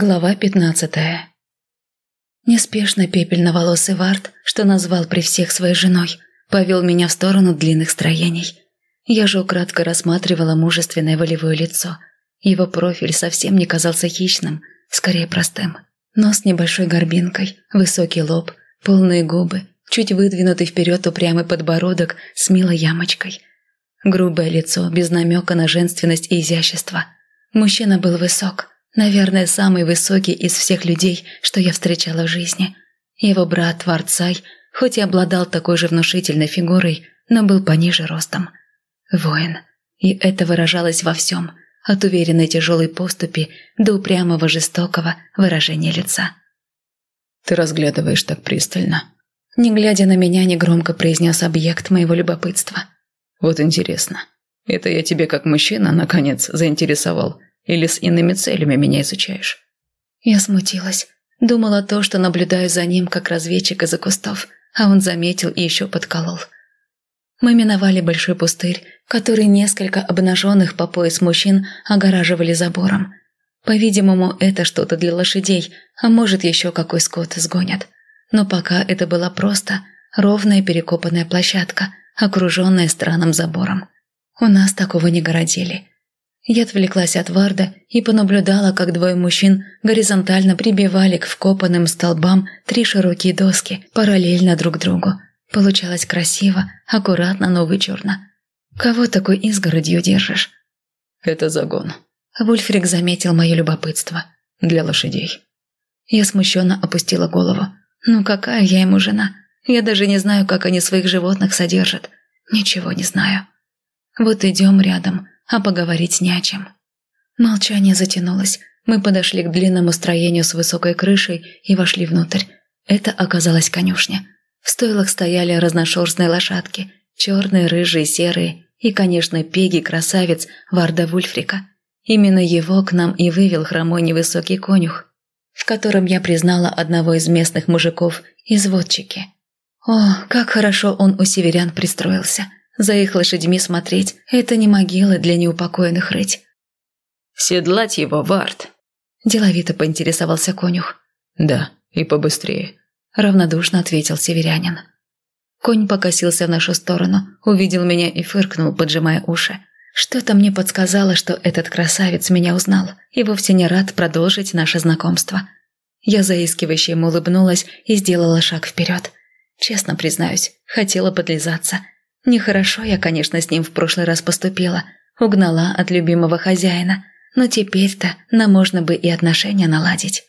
Глава пятнадцатая Неспешно пепельноволосый Вард, что назвал при всех своей женой, повел меня в сторону длинных строений. Я же украдко рассматривала мужественное волевое лицо. Его профиль совсем не казался хищным, скорее простым. Нос с небольшой горбинкой, высокий лоб, полные губы, чуть выдвинутый вперед упрямый подбородок с милой ямочкой. Грубое лицо без намека на женственность и изящество. Мужчина был высок – Наверное, самый высокий из всех людей, что я встречала в жизни. Его брат Варцай, хоть и обладал такой же внушительной фигурой, но был пониже ростом. Воин. И это выражалось во всем, от уверенной тяжелой поступи до упрямого жестокого выражения лица. «Ты разглядываешь так пристально», не глядя на меня, негромко произнес объект моего любопытства. «Вот интересно, это я тебе как мужчина, наконец, заинтересовал, или с иными целями меня изучаешь?» Я смутилась. Думала то, что наблюдаю за ним, как разведчик из-за кустов, а он заметил и еще подколол. Мы миновали большой пустырь, который несколько обнаженных по пояс мужчин огораживали забором. По-видимому, это что-то для лошадей, а может, еще какой скот сгонят. Но пока это была просто ровная перекопанная площадка, окруженная странным забором. У нас такого не городили. Я отвлеклась от Варда и понаблюдала, как двое мужчин горизонтально прибивали к вкопанным столбам три широкие доски, параллельно друг другу. Получалось красиво, аккуратно, но вычурно. Кого такой изгородью держишь? Это загон. Вульфрик заметил мое любопытство. Для лошадей. Я смущенно опустила голову. Ну какая я ему жена? Я даже не знаю, как они своих животных содержат. Ничего не знаю. Вот идем рядом, а поговорить не о чем. Молчание затянулось. Мы подошли к длинному строению с высокой крышей и вошли внутрь. Это оказалась конюшня. В стойлах стояли разношерстные лошадки, черные, рыжие, серые и, конечно, пеги-красавец Варда Вульфрика. Именно его к нам и вывел хромой невысокий конюх, в котором я признала одного из местных мужиков из водчики. О, как хорошо он у северян пристроился – за их лошадьми смотреть – это не могилы для неупокоенных рыть. «Седлать его, Вард!» – деловито поинтересовался конюх. «Да, и побыстрее», – равнодушно ответил северянин. Конь покосился в нашу сторону, увидел меня и фыркнул, поджимая уши. Что-то мне подсказало, что этот красавец меня узнал и вовсе не рад продолжить наше знакомство. Я заискивающе ему улыбнулась и сделала шаг вперед. Честно признаюсь, хотела подлизаться – Нехорошо я, конечно, с ним в прошлый раз поступила, угнала от любимого хозяина, но теперь-то нам можно бы и отношения наладить.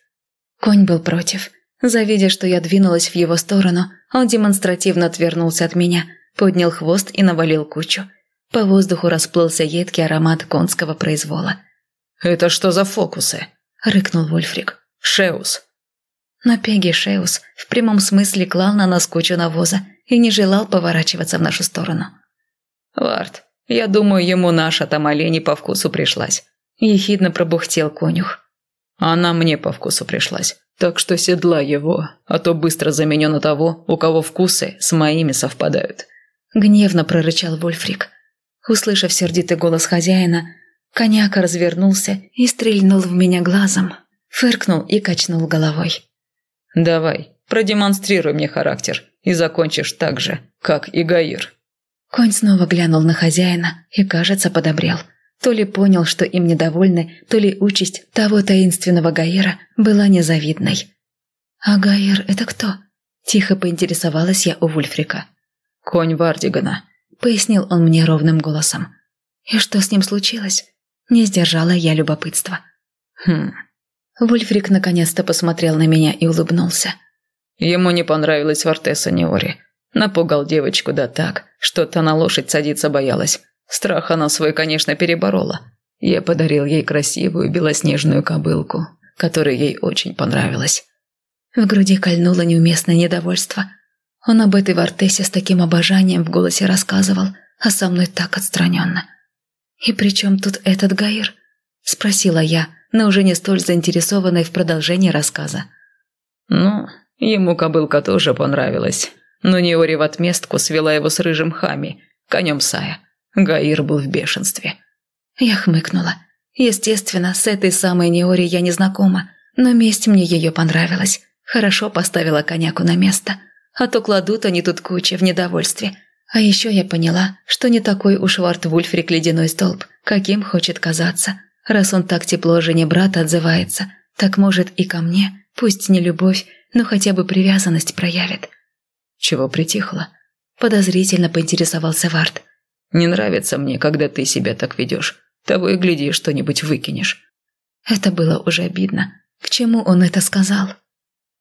Конь был против. Завидя, что я двинулась в его сторону, он демонстративно отвернулся от меня, поднял хвост и навалил кучу. По воздуху расплылся едкий аромат конского произвола. «Это что за фокусы?» – рыкнул Вольфрик. «Шеус». Но Пеги Шеус в прямом смысле клал на нас кучу навоза и не желал поворачиваться в нашу сторону. «Вард, я думаю, ему наша там олень по вкусу пришлась», – ехидно пробухтел конюх. «Она мне по вкусу пришлась, так что седла его, а то быстро заменю на того, у кого вкусы с моими совпадают». Гневно прорычал Вольфрик. Услышав сердитый голос хозяина, коняка развернулся и стрельнул в меня глазом, фыркнул и качнул головой. «Давай, продемонстрируй мне характер и закончишь так же, как и Гаир». Конь снова глянул на хозяина и, кажется, подобрел. То ли понял, что им недовольны, то ли участь того таинственного Гаира была незавидной. «А Гаир – это кто?» – тихо поинтересовалась я у Вульфрика. «Конь Вардигана», – пояснил он мне ровным голосом. «И что с ним случилось?» Не сдержала я любопытства. «Хм...» Вульфрик наконец-то посмотрел на меня и улыбнулся. Ему не понравилась Вартеса Неори. Напугал девочку да так, что та на лошадь садиться боялась. Страх она свой, конечно, переборола. Я подарил ей красивую белоснежную кобылку, которая ей очень понравилась. В груди кольнуло неуместное недовольство. Он об этой Вартесе с таким обожанием в голосе рассказывал, а со мной так отстраненно. «И при чем тут этот Гаир?» – спросила я, но уже не столь заинтересованная в продолжении рассказа. «Ну, Ему кобылка тоже понравилась, но Неори в отместку свела его с рыжим хами, конем Сая. Гаир был в бешенстве. Я хмыкнула. Естественно, с этой самой Неори я не знакома, Но месть мне ее понравилась. Хорошо поставила коняку на место. А то кладут они тут кучи в недовольстве. А еще я поняла, что не такой уж Варт Вульфрик ледяной столб, каким хочет казаться. Раз он так тепло жене брата отзывается, так может и ко мне, пусть не любовь, но хотя бы привязанность проявит. Чего притихло? Подозрительно поинтересовался Варт. Не нравится мне, когда ты себя так ведешь. Того и гляди, что-нибудь выкинешь. Это было уже обидно. К чему он это сказал?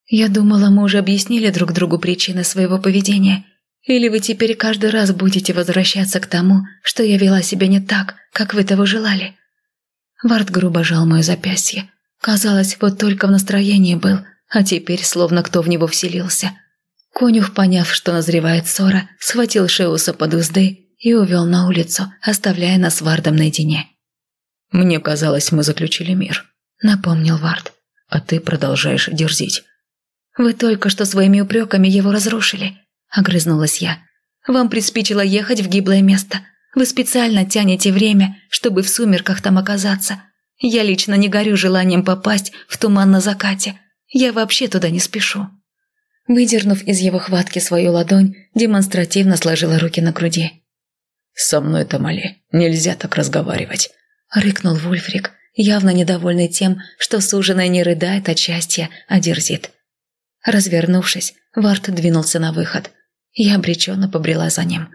Я думала, мы уже объяснили друг другу причины своего поведения. Или вы теперь каждый раз будете возвращаться к тому, что я вела себя не так, как вы того желали? Вард грубо жал мое запястье. Казалось, вот только в настроении был, а теперь словно кто в него вселился. Конюх, поняв, что назревает ссора, схватил Шеуса под узды и увел на улицу, оставляя нас Вардом наедине. «Мне казалось, мы заключили мир», — напомнил Вард. «А ты продолжаешь дерзить». «Вы только что своими упреками его разрушили», — огрызнулась я. «Вам приспичило ехать в гиблое место. Вы специально тянете время, чтобы в сумерках там оказаться. Я лично не горю желанием попасть в туман на закате. Я вообще туда не спешу». Выдернув из его хватки свою ладонь, демонстративно сложила руки на груди. «Со мной, Тамали, нельзя так разговаривать», — рыкнул Вульфрик, явно недовольный тем, что суженая не рыдает от счастья, а дерзит. Развернувшись, Варт двинулся на выход. Я обреченно побрела за ним.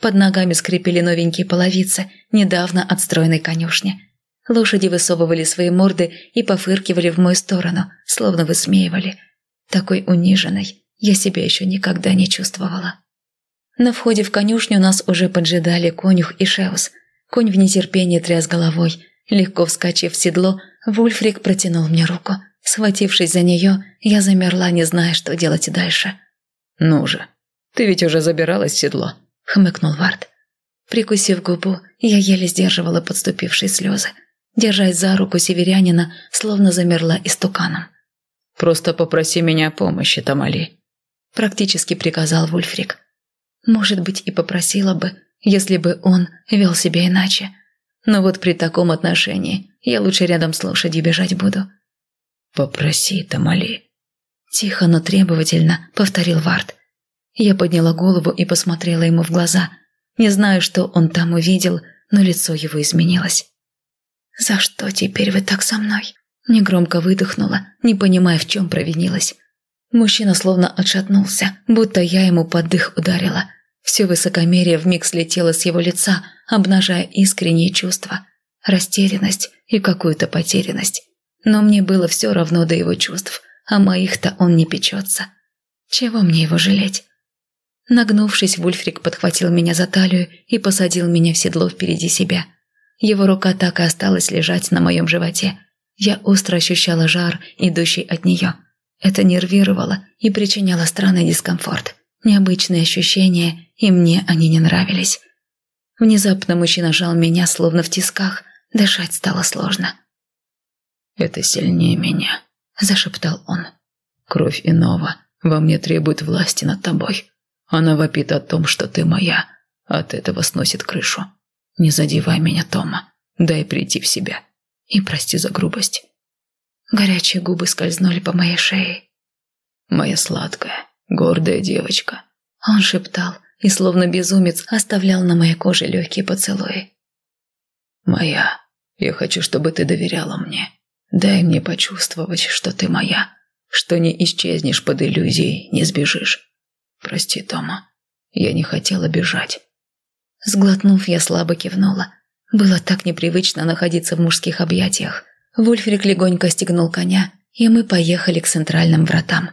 Под ногами скрипели новенькие половицы, недавно отстроенной конюшни. Лошади высовывали свои морды и пофыркивали в мою сторону, словно высмеивали. Такой униженной я себя еще никогда не чувствовала. На входе в конюшню нас уже поджидали конюх и Шеус. Конь в нетерпении тряс головой. Легко вскочив в седло, Вульфрик протянул мне руку. Схватившись за нее, я замерла, не зная, что делать дальше. «Ну же, ты ведь уже забиралась в седло», — хмыкнул Вард. Прикусив губу, я еле сдерживала подступившие слезы. Держась за руку северянина, словно замерла истуканом. «Просто попроси меня помощи, Тамали», — практически приказал Вульфрик. Может быть, и попросила бы, если бы он вел себя иначе. Но вот при таком отношении я лучше рядом с лошадью бежать буду. «Попроси, Тамали», — тихо, но требовательно повторил Вард. Я подняла голову и посмотрела ему в глаза. Не знаю, что он там увидел, но лицо его изменилось. «За что теперь вы так со мной?» Негромко выдохнула, не понимая, в чем провинилась. Мужчина словно отшатнулся, будто я ему под дых ударила. Все высокомерие вмиг слетело с его лица, обнажая искренние чувства, растерянность и какую-то потерянность. Но мне было все равно до его чувств, а моих-то он не печется. Чего мне его жалеть? Нагнувшись, Вульфрик подхватил меня за талию и посадил меня в седло впереди себя. Его рука так и осталась лежать на моем животе. Я остро ощущала жар, идущий от нее. Это нервировало и причиняло странный дискомфорт. Необычные ощущения, и мне они не нравились. Внезапно мужчина жал меня, словно в тисках. Дышать стало сложно. «Это сильнее меня», – зашептал он. «Кровь иного во мне требует власти над тобой. Она вопит о том, что ты моя. От этого сносит крышу. Не задевай меня, Тома. Дай прийти в себя. И прости за грубость». Горячие губы скользнули по моей шее. «Моя сладкая, гордая девочка», – он шептал и, словно безумец, оставлял на моей коже легкие поцелуи. «Моя, я хочу, чтобы ты доверяла мне. Дай мне почувствовать, что ты моя, что не исчезнешь под иллюзией, не сбежишь. Прости, Тома, я не хотела бежать». Сглотнув, я слабо кивнула. Было так непривычно находиться в мужских объятиях. Вульфрик легонько стегнул коня, и мы поехали к центральным вратам.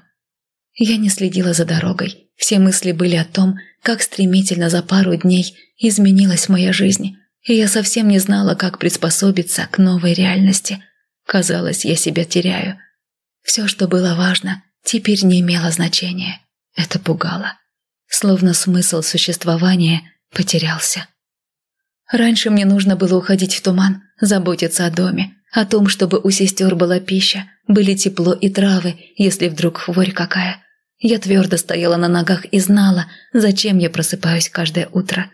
Я не следила за дорогой. Все мысли были о том, как стремительно за пару дней изменилась моя жизнь, и я совсем не знала, как приспособиться к новой реальности. Казалось, я себя теряю. Все, что было важно, теперь не имело значения. Это пугало. Словно смысл существования потерялся. Раньше мне нужно было уходить в туман, заботиться о доме, о том, чтобы у сестер была пища, были тепло и травы, если вдруг хворь какая. Я твердо стояла на ногах и знала, зачем я просыпаюсь каждое утро.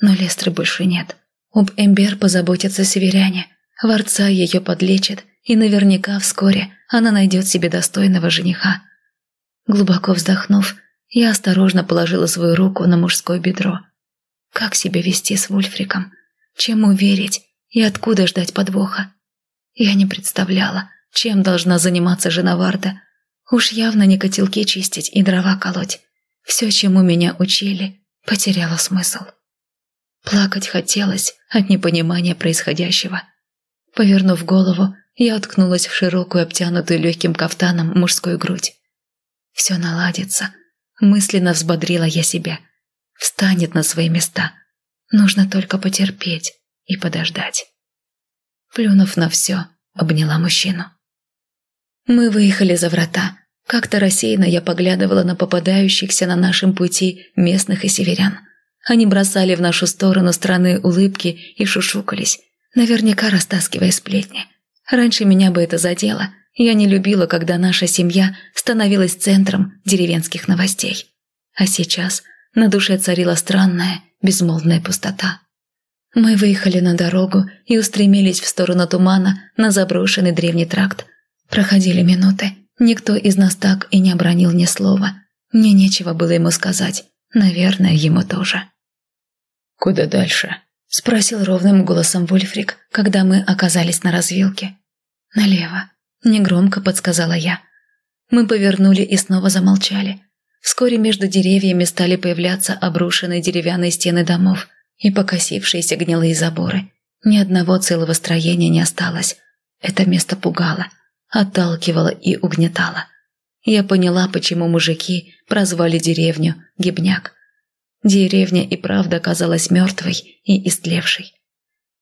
Но Лестры больше нет. Об Эмбер позаботятся северяне. Ворца ее подлечит, и наверняка вскоре она найдет себе достойного жениха. Глубоко вздохнув, я осторожно положила свою руку на мужское бедро. Как себя вести с Вульфриком? Чему верить и откуда ждать подвоха? Я не представляла, чем должна заниматься жена Варда. Уж явно не котелки чистить и дрова колоть. Все, чему меня учили, потеряло смысл. Плакать хотелось от непонимания происходящего. Повернув голову, я уткнулась в широкую, обтянутую легким кафтаном мужскую грудь. «Все наладится», – мысленно взбодрила я себя. «Встанет на свои места. Нужно только потерпеть и подождать». Плюнув на все, обняла мужчину. Мы выехали за врата. Как-то рассеянно я поглядывала на попадающихся на нашем пути местных и северян. Они бросали в нашу сторону странные улыбки и шушукались, наверняка растаскивая сплетни. Раньше меня бы это задело. Я не любила, когда наша семья становилась центром деревенских новостей. А сейчас на душе царила странная, безмолвная пустота. Мы выехали на дорогу и устремились в сторону тумана на заброшенный древний тракт. Проходили минуты. Никто из нас так и не обронил ни слова. Мне нечего было ему сказать. Наверное, ему тоже. «Куда дальше?» – спросил ровным голосом Вульфрик, когда мы оказались на развилке. «Налево», – негромко подсказала я. Мы повернули и снова замолчали. Вскоре между деревьями стали появляться обрушенные деревянные стены домов и покосившиеся гнилые заборы. Ни одного целого строения не осталось. Это место пугало, отталкивало и угнетало. Я поняла, почему мужики прозвали деревню Гибняк. Деревня и правда казалась мертвой и истлевшей.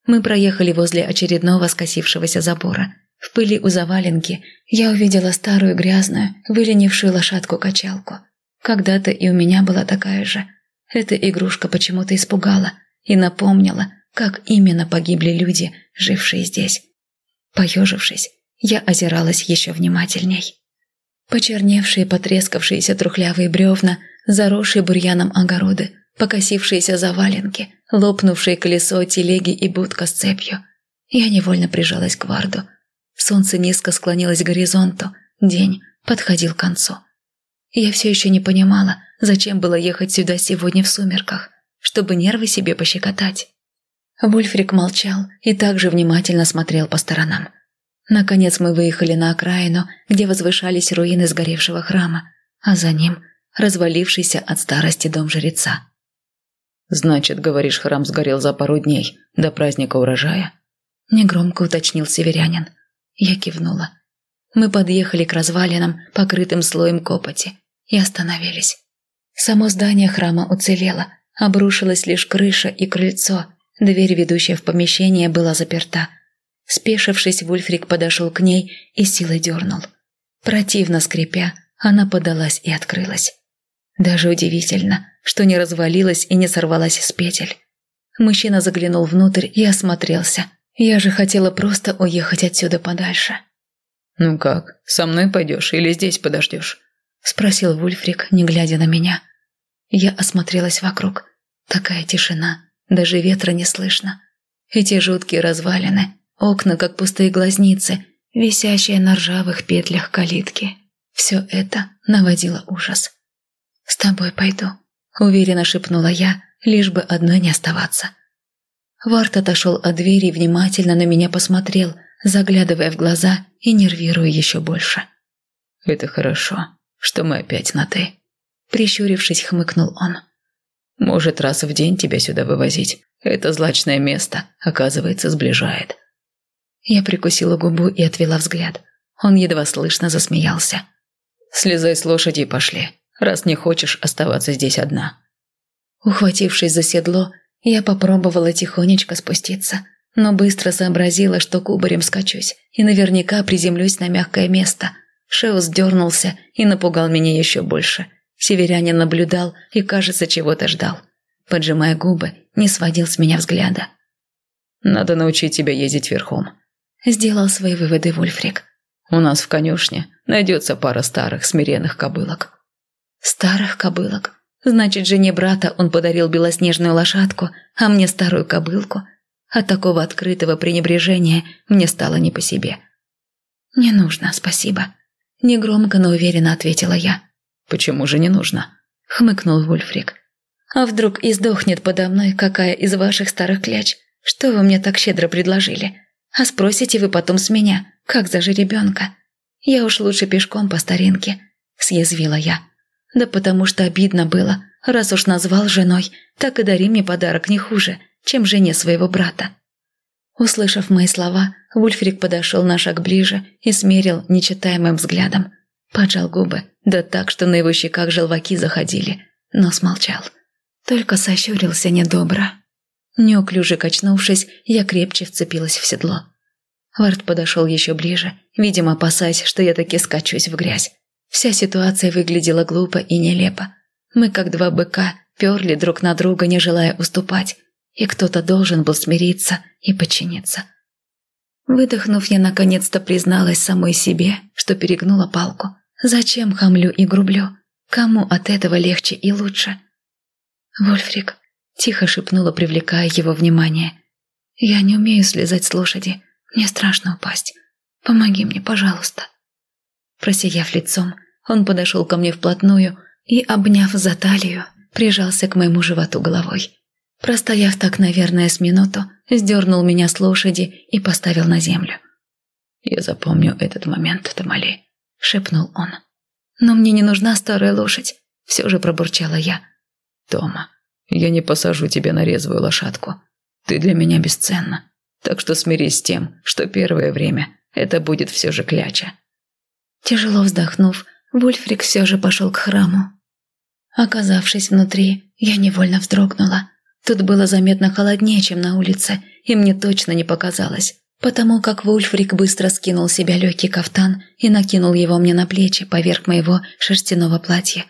Мы проехали возле очередного скосившегося забора. В пыли у заваленки я увидела старую грязную, выленившую лошадку-качалку. Когда-то и у меня была такая же. Эта игрушка почему-то испугала и напомнила, как именно погибли люди, жившие здесь. Поежившись, я озиралась еще внимательней. Почерневшие, потрескавшиеся трухлявые бревна – заросшие бурьяном огороды, покосившиеся заваленки, лопнувшее колесо телеги и будка с цепью. Я невольно прижалась к варду. Солнце низко склонилось к горизонту, день подходил к концу. Я все еще не понимала, зачем было ехать сюда сегодня в сумерках, чтобы нервы себе пощекотать. Вульфрик молчал и также внимательно смотрел по сторонам. Наконец мы выехали на окраину, где возвышались руины сгоревшего храма, а за ним развалившийся от старости дом жреца. «Значит, говоришь, храм сгорел за пару дней, до праздника урожая?» Негромко уточнил северянин. Я кивнула. Мы подъехали к развалинам, покрытым слоем копоти, и остановились. Само здание храма уцелело, обрушилась лишь крыша и крыльцо, дверь, ведущая в помещение, была заперта. Спешившись, Вульфрик подошел к ней и силой дернул. Противно скрипя, она подалась и открылась. Даже удивительно, что не развалилась и не сорвалась с петель. Мужчина заглянул внутрь и осмотрелся. Я же хотела просто уехать отсюда подальше. «Ну как, со мной пойдешь или здесь подождешь?» Спросил Вульфрик, не глядя на меня. Я осмотрелась вокруг. Такая тишина, даже ветра не слышно. Эти жуткие развалины, окна как пустые глазницы, висящие на ржавых петлях калитки. Все это наводило ужас. «С тобой пойду», — уверенно шепнула я, лишь бы одной не оставаться. Варт отошел от двери и внимательно на меня посмотрел, заглядывая в глаза и нервируя еще больше. «Это хорошо, что мы опять на «ты». Прищурившись, хмыкнул он. «Может, раз в день тебя сюда вывозить. Это злачное место, оказывается, сближает». Я прикусила губу и отвела взгляд. Он едва слышно засмеялся. Слезай с лошади и пошли, раз не хочешь оставаться здесь одна». Ухватившись за седло, я попробовала тихонечко спуститься, но быстро сообразила, что кубарем скачусь и наверняка приземлюсь на мягкое место. Шеус дернулся и напугал меня еще больше. Северянин наблюдал и, кажется, чего-то ждал. Поджимая губы, не сводил с меня взгляда. «Надо научить тебя ездить верхом», – сделал свои выводы Вульфрик. У нас в конюшне найдется пара старых смиренных кобылок». «Старых кобылок? Значит, жене брата он подарил белоснежную лошадку, а мне старую кобылку? От такого открытого пренебрежения мне стало не по себе». «Не нужно, спасибо», – негромко, но уверенно ответила я. «Почему же не нужно?» – хмыкнул Вульфрик. «А вдруг издохнет подо мной какая из ваших старых кляч? Что вы мне так щедро предложили? А спросите вы потом с меня, как за жеребенка? Я уж лучше пешком по старинке», – съязвила я. «Да потому что обидно было, раз уж назвал женой, так и дари мне подарок не хуже, чем жене своего брата». Услышав мои слова, Вульфрик подошел на шаг ближе и смерил нечитаемым взглядом. Поджал губы, да так, что на его щеках желваки заходили, но смолчал. Только сощурился недобро. Неуклюже качнувшись, я крепче вцепилась в седло. Вард подошел еще ближе, видимо, опасаясь, что я таки скачусь в грязь. Вся ситуация выглядела глупо и нелепо. Мы, как два быка, перли друг на друга, не желая уступать и кто-то должен был смириться и подчиниться. Выдохнув, я наконец-то призналась самой себе, что перегнула палку. Зачем хамлю и грублю? Кому от этого легче и лучше? «Вольфрик», – тихо шепнула, привлекая его внимание. «Я не умею слезать с лошади. Мне страшно упасть. Помоги мне, пожалуйста». Просияв лицом, он подошел ко мне вплотную и, обняв за талию, прижался к моему животу головой. Простояв так, наверное, с минуту, сдернул меня с лошади и поставил на землю. «Я запомню этот момент, Тамали», — шепнул он. «Но мне не нужна старая лошадь», — все же пробурчала я. «Тома, я не посажу тебя на резвую лошадку. Ты для меня бесценна. Так что смирись с тем, что первое время это будет все же кляча». Тяжело вздохнув, Вульфрик все же пошел к храму. Оказавшись внутри, я невольно вздрогнула. Тут было заметно холоднее, чем на улице, и мне точно не показалось, потому как Вульфрик быстро скинул с себя легкий кафтан и накинул его мне на плечи поверх моего шерстяного платья.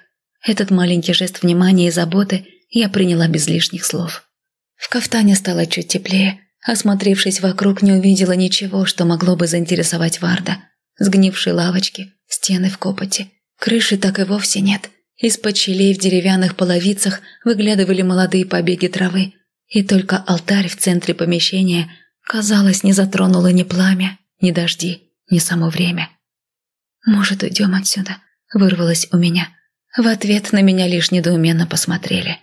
Этот маленький жест внимания и заботы я приняла без лишних слов. В кафтане стало чуть теплее. Осмотревшись вокруг, не увидела ничего, что могло бы заинтересовать Варда. Сгнившие лавочки, стены в копоти. Крыши так и вовсе нет. Из-под щелей в деревянных половицах выглядывали молодые побеги травы, и только алтарь в центре помещения, казалось, не затронуло ни пламя, ни дожди, ни само время. «Может, уйдем отсюда?» – вырвалось у меня. В ответ на меня лишь недоуменно посмотрели.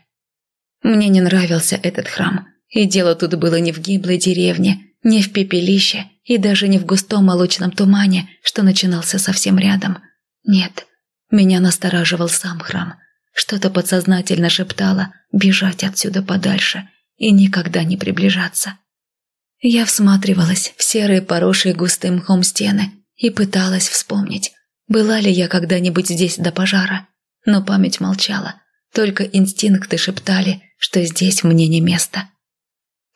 Мне не нравился этот храм, и дело тут было не в гиблой деревне, не в пепелище и даже не в густом молочном тумане, что начинался совсем рядом. Нет, меня настораживал сам храм. Что-то подсознательно шептало бежать отсюда подальше и никогда не приближаться. Я всматривалась в серые поросшие густым мхом стены и пыталась вспомнить, была ли я когда-нибудь здесь до пожара. Но память молчала, только инстинкты шептали, что здесь мне не место.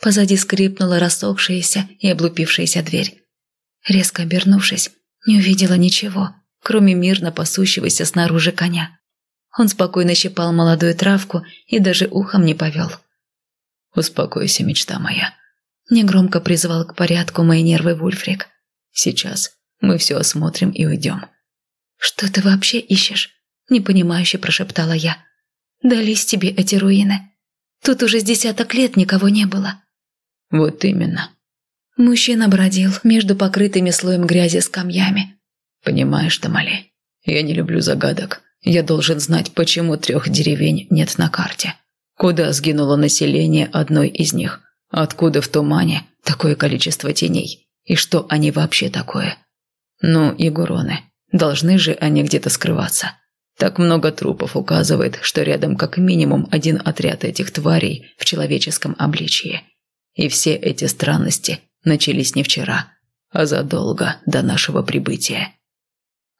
Позади скрипнула рассохшаяся и облупившаяся дверь. Резко обернувшись, не увидела ничего – кроме мирно пасущегося снаружи коня. Он спокойно щипал молодую травку и даже ухом не повел. «Успокойся, мечта моя», – негромко призвал к порядку мои нервы Вульфрик. «Сейчас мы все осмотрим и уйдем». «Что ты вообще ищешь?» – непонимающе прошептала я. «Дались тебе эти руины. Тут уже с десяток лет никого не было». «Вот именно». Мужчина бродил между покрытыми слоем грязи скамьями, Понимаешь, Тамали, я не люблю загадок. Я должен знать, почему трех деревень нет на карте. Куда сгинуло население одной из них? Откуда в тумане такое количество теней? И что они вообще такое? Ну и гуроны. Должны же они где-то скрываться. Так много трупов указывает, что рядом как минимум один отряд этих тварей в человеческом обличье. И все эти странности начались не вчера, а задолго до нашего прибытия.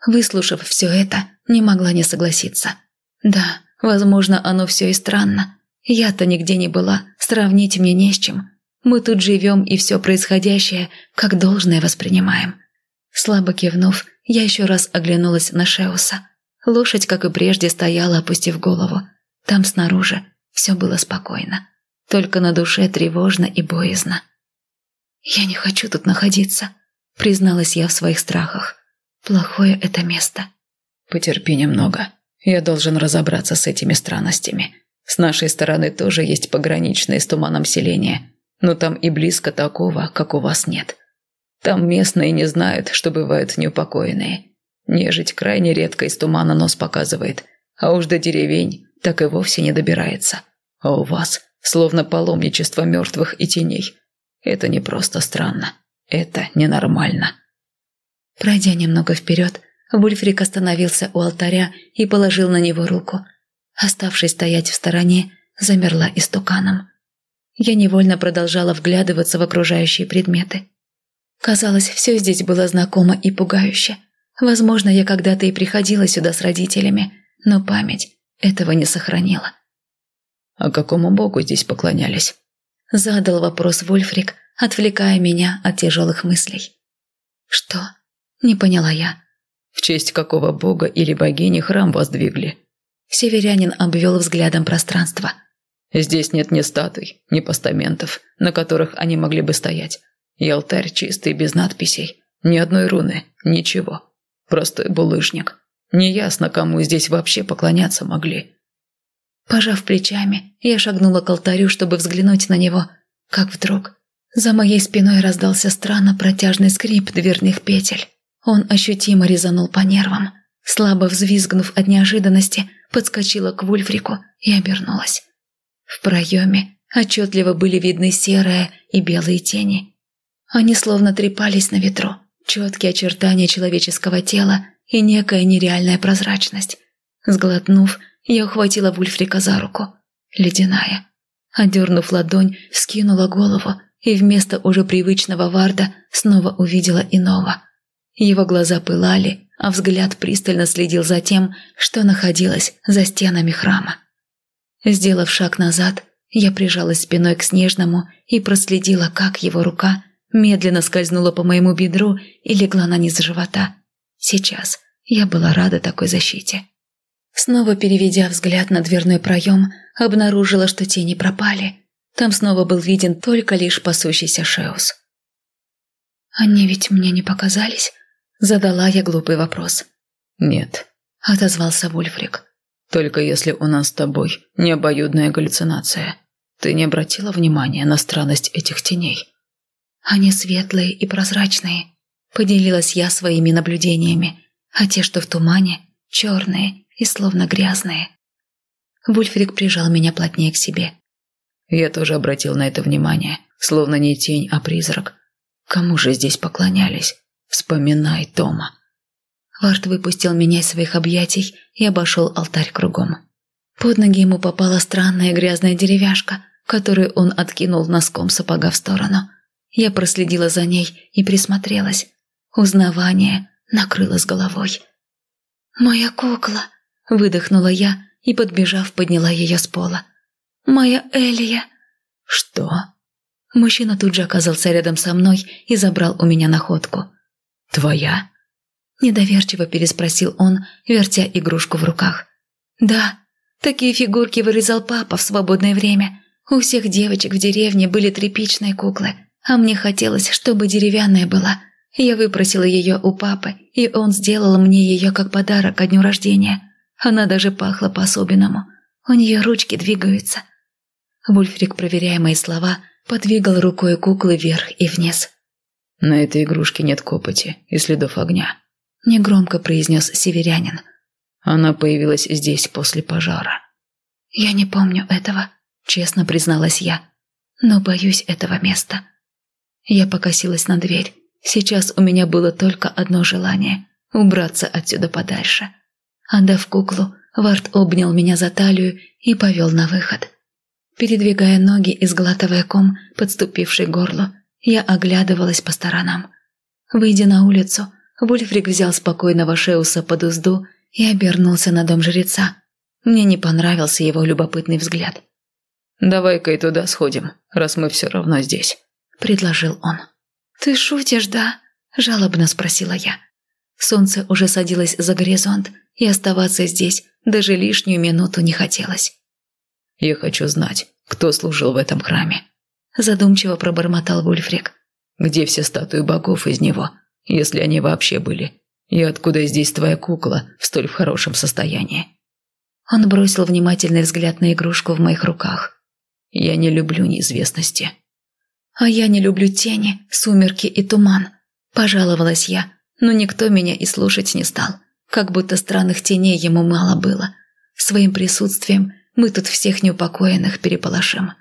Выслушав все это, не могла не согласиться. Да, возможно, оно все и странно. Я-то нигде не была, сравнить мне не с чем. Мы тут живем и все происходящее как должное воспринимаем. Слабо кивнув, я еще раз оглянулась на Шеуса. Лошадь, как и прежде, стояла, опустив голову. Там снаружи все было спокойно. Только на душе тревожно и боязно. «Я не хочу тут находиться», — призналась я в своих страхах. Плохое это место. Потерпи немного. Я должен разобраться с этими странностями. С нашей стороны тоже есть пограничные с туманом селения, но там и близко такого, как у вас нет. Там местные не знают, что бывают неупокоенные. Нежить крайне редко из тумана нос показывает, а уж до деревень так и вовсе не добирается. А у вас словно паломничество мертвых и теней. Это не просто странно, это ненормально. Пройдя немного вперед, Вульфрик остановился у алтаря и положил на него руку. Оставшись стоять в стороне, замерла истуканом. Я невольно продолжала вглядываться в окружающие предметы. Казалось, все здесь было знакомо и пугающе. Возможно, я когда-то и приходила сюда с родителями, но память этого не сохранила. «А какому богу здесь поклонялись?» Задал вопрос Вольфрик, отвлекая меня от тяжелых мыслей. «Что?» Не поняла я. «В честь какого бога или богини храм воздвигли?» Северянин обвел взглядом пространство. «Здесь нет ни статуй, ни постаментов, на которых они могли бы стоять. И алтарь чистый, без надписей. Ни одной руны, ничего. Простой булыжник. Неясно, кому здесь вообще поклоняться могли. Пожав плечами, я шагнула к алтарю, чтобы взглянуть на него, как вдруг за моей спиной раздался странно протяжный скрип дверных петель. Он ощутимо резанул по нервам. Слабо взвизгнув от неожиданности, подскочила к Вульфрику и обернулась. В проеме отчетливо были видны серые и белые тени. Они словно трепались на ветру, четкие очертания человеческого тела и некая нереальная прозрачность. Сглотнув, я ухватила Вульфрика за руку. Ледяная. Одернув ладонь, скинула голову и вместо уже привычного Варда снова увидела иного. Его глаза пылали, а взгляд пристально следил за тем, что находилось за стенами храма. Сделав шаг назад, я прижалась спиной к Снежному и проследила, как его рука медленно скользнула по моему бедру и легла на низ живота. Сейчас я была рада такой защите. Снова переведя взгляд на дверной проем, обнаружила, что тени пропали. Там снова был виден только лишь пасущийся Шеус. «Они ведь мне не показались?» – задала я глупый вопрос. «Нет», – отозвался Вульфрик. «Только если у нас с тобой не обоюдная галлюцинация. Ты не обратила внимания на странность этих теней?» «Они светлые и прозрачные», – поделилась я своими наблюдениями, а те, что в тумане, черные и словно грязные. Вульфрик прижал меня плотнее к себе. Я тоже обратил на это внимание, словно не тень, а призрак. Кому же здесь поклонялись? Вспоминай, Тома. Варт выпустил меня из своих объятий и обошел алтарь кругом. Под ноги ему попала странная грязная деревяшка, которую он откинул носком сапога в сторону. Я проследила за ней и присмотрелась. Узнавание накрыло с головой. «Моя кукла!» Выдохнула я и, подбежав, подняла ее с пола. «Моя Элия!» «Что?» Мужчина тут же оказался рядом со мной и забрал у меня находку. «Твоя?» Недоверчиво переспросил он, вертя игрушку в руках. «Да, такие фигурки вырезал папа в свободное время. У всех девочек в деревне были тряпичные куклы, а мне хотелось, чтобы деревянная была. Я выпросила ее у папы, и он сделал мне ее как подарок ко дню рождения. Она даже пахла по-особенному. У нее ручки двигаются. Вульфрик, проверяя мои слова, подвигал рукой куклы вверх и вниз. «На этой игрушке нет копоти и следов огня», – негромко произнес северянин. «Она появилась здесь после пожара». «Я не помню этого», – честно призналась я. «Но боюсь этого места». Я покосилась на дверь. Сейчас у меня было только одно желание – убраться отсюда подальше. Отдав куклу, Вард обнял меня за талию и повел на выход. Передвигая ноги и сглатывая ком, подступивший к горлу, я оглядывалась по сторонам. Выйдя на улицу, Вульфрик взял спокойного Шеуса под узду и обернулся на дом жреца. Мне не понравился его любопытный взгляд. «Давай-ка и туда сходим, раз мы все равно здесь», — предложил он. «Ты шутишь, да?» – жалобно спросила я. Солнце уже садилось за горизонт, и оставаться здесь даже лишнюю минуту не хотелось. «Я хочу знать, кто служил в этом храме», – задумчиво пробормотал Вульфрик. «Где все статуи богов из него, если они вообще были? И откуда здесь твоя кукла в столь хорошем состоянии?» Он бросил внимательный взгляд на игрушку в моих руках. «Я не люблю неизвестности». «А я не люблю тени, сумерки и туман», Пожаловалась я, но никто меня и слушать не стал. Как будто странных теней ему мало было. Своим присутствием мы тут всех неупокоенных переполошим.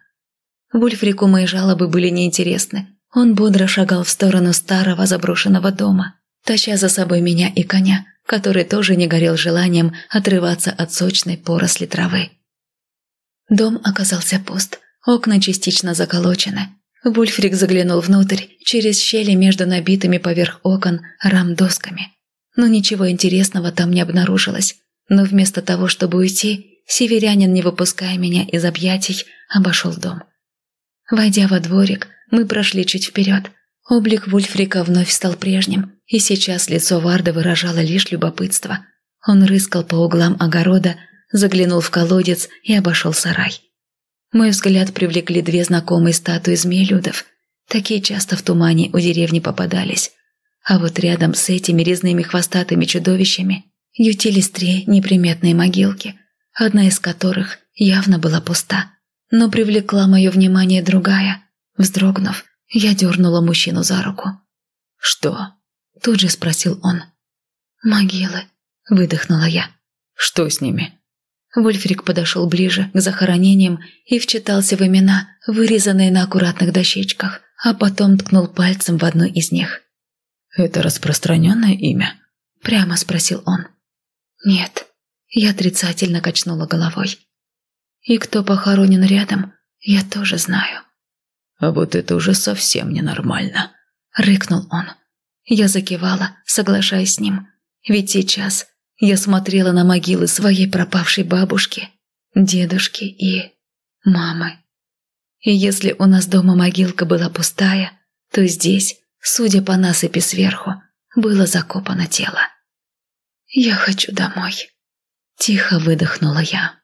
Вульфрику мои жалобы были неинтересны. Он бодро шагал в сторону старого заброшенного дома, таща за собой меня и коня, который тоже не горел желанием отрываться от сочной поросли травы. Дом оказался пуст, окна частично заколочены. Вульфрик заглянул внутрь, через щели между набитыми поверх окон рам-досками. Но ничего интересного там не обнаружилось. Но вместо того, чтобы уйти, северянин, не выпуская меня из объятий, обошел дом. Войдя во дворик, мы прошли чуть вперед. Облик Вульфрика вновь стал прежним, и сейчас лицо Варда выражало лишь любопытство. Он рыскал по углам огорода, заглянул в колодец и обошел сарай. Мой взгляд привлекли две знакомые статуи змеелюдов. Такие часто в тумане у деревни попадались. А вот рядом с этими резными хвостатыми чудовищами ютились три неприметные могилки, одна из которых явно была пуста. Но привлекла мое внимание другая. Вздрогнув, я дернула мужчину за руку. «Что?» – тут же спросил он. «Могилы», – выдохнула я. «Что с ними?» Вольфрик подошел ближе к захоронениям и вчитался в имена, вырезанные на аккуратных дощечках, а потом ткнул пальцем в одну из них. «Это распространенное имя?» – прямо спросил он. «Нет». Я отрицательно качнула головой. «И кто похоронен рядом, я тоже знаю». «А вот это уже совсем ненормально», – рыкнул он. Я закивала, соглашаясь с ним. Ведь сейчас я смотрела на могилы своей пропавшей бабушки, дедушки и мамы. И если у нас дома могилка была пустая, то здесь, судя по насыпи сверху, было закопано тело. «Я хочу домой», – тихо выдохнула я.